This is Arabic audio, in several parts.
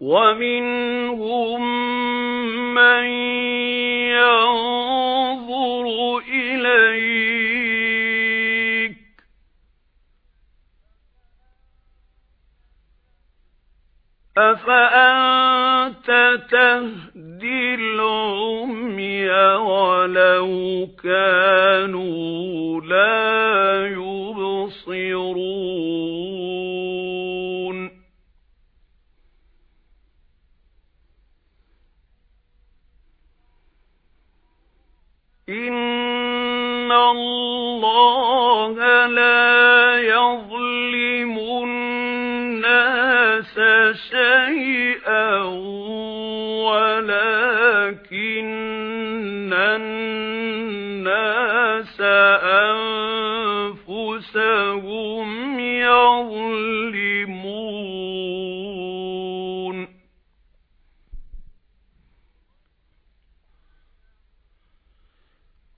وَمِنْهُمْ مَنْ يَنظُرُ إِلَيْكَ. أَفَأَنْتَ تَهْدِي الْعُمْيَ وَلَوْ كَانُوا لَا يُبْصِرُونَ؟ اللَّهَ لَا يَظْلِمُ النَّاسَ شَيْئًا وَلَكِنَّ النَّاسَ أَنفُسَهُمْ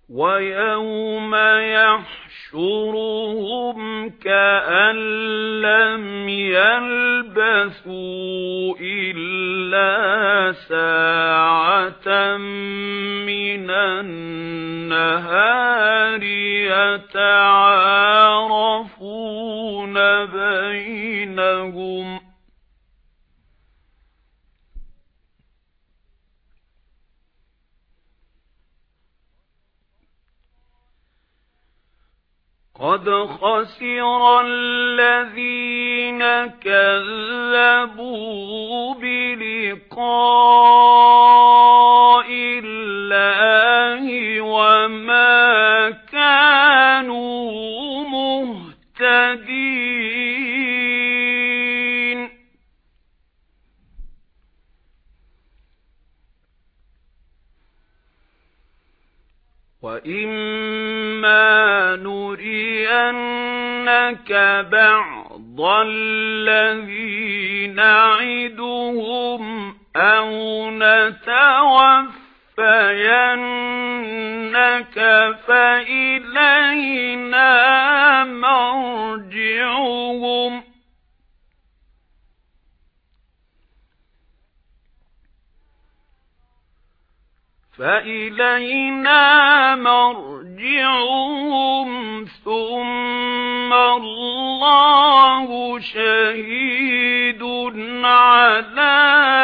وَيَوْمَ يَحْشُرُهُمْ كَأَن لَّمْ يَلْبَثُوا إِلَّا سَاعَةً مِّنَ النَّهَارِ يَتَعَارَفُونَ قَدْ خَسِرَ الَّذِينَ كَذَّبُوا بِلِقَاءِ اللَّهِ وَمَا كَانُوا مُهْتَدِينَ وَإِمَّا نُرِيَنَّكَ بَعْضَ الَّذِي نَعِدُهُمْ أَوْ نَتَوَفَّيَنَّكَ فَإِلَيْنَا مَرْجِعُهُمْ. فَإِلَيْنَا مَرْجِعُهُمْ ثُمَّ اللَّهُ شَهِيدٌ عَلَى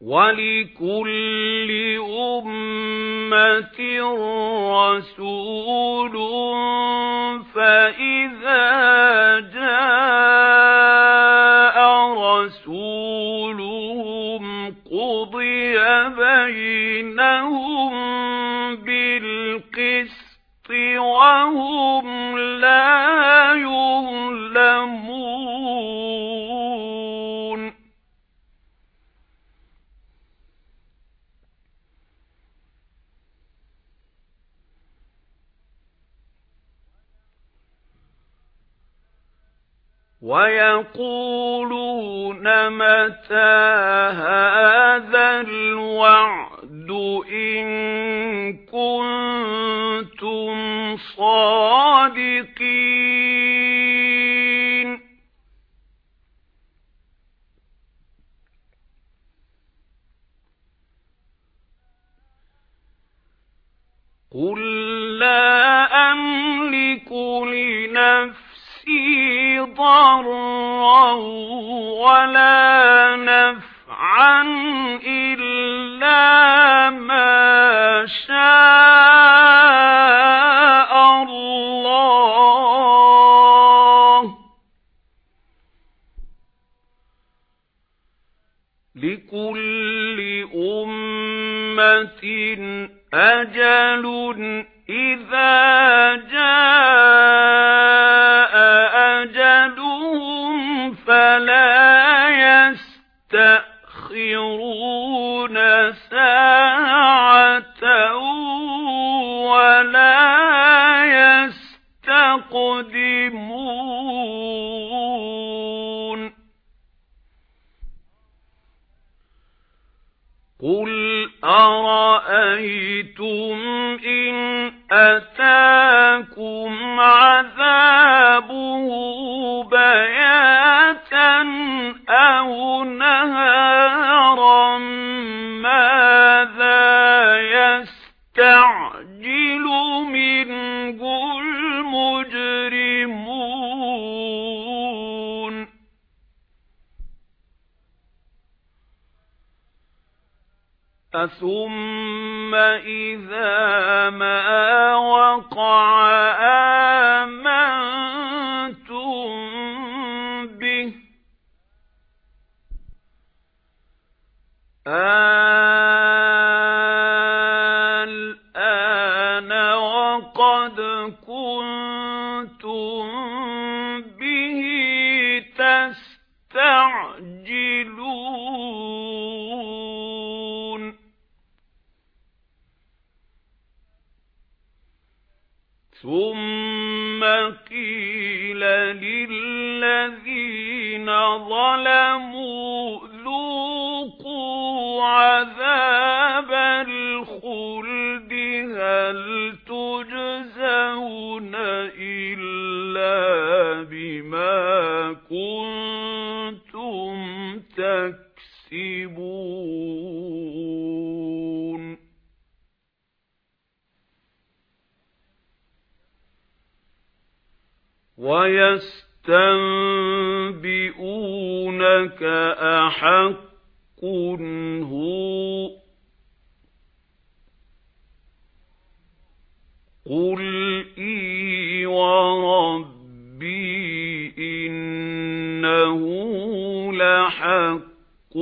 وَلِكُلِّ أُمَّةٍ رَسُولٌ فَإِذَا جَاءَ رَسُولُهُمْ قُضِيَ بَيْنَهُم بِالْقِسْطِ وَهُمْ وَيَقُولُونَ مَتَى هَذَا الْوَعْدُ إِن كُنتُمْ صَادِقِينَ؟ قُل ضَرًّا وَلَا نَفْعًا إِلَّا مَا شَاءَ اللَّهُ لِكُلِّ أُمَّةٍ أَجَلٌ إِذَا جَاءَ فلا يستأخرون ساعة ولا يستقدمون قل أرأيتم إن أَوْ نَهَارًا مَاذَا يَسْتَعْجِلُ مِنْهُ الْمُجْرِمُونَ أَثُمَّ إِذَا مَا وَقَعَ آمَنْتُمْ وَقَدْ كُنْتُمْ بِهِ تَسْتَعْجِلُونَ ثُمَّ قِيلَ لِلَّذِينَ ظَلَمُوا ذُوقُوا عَذَابَ وَيَسْتَنبِئُونَكَ أَحَقٌّ هُوَ قُلْ إِي وَرَبِّي إِنَّهُ لَحَقٌّ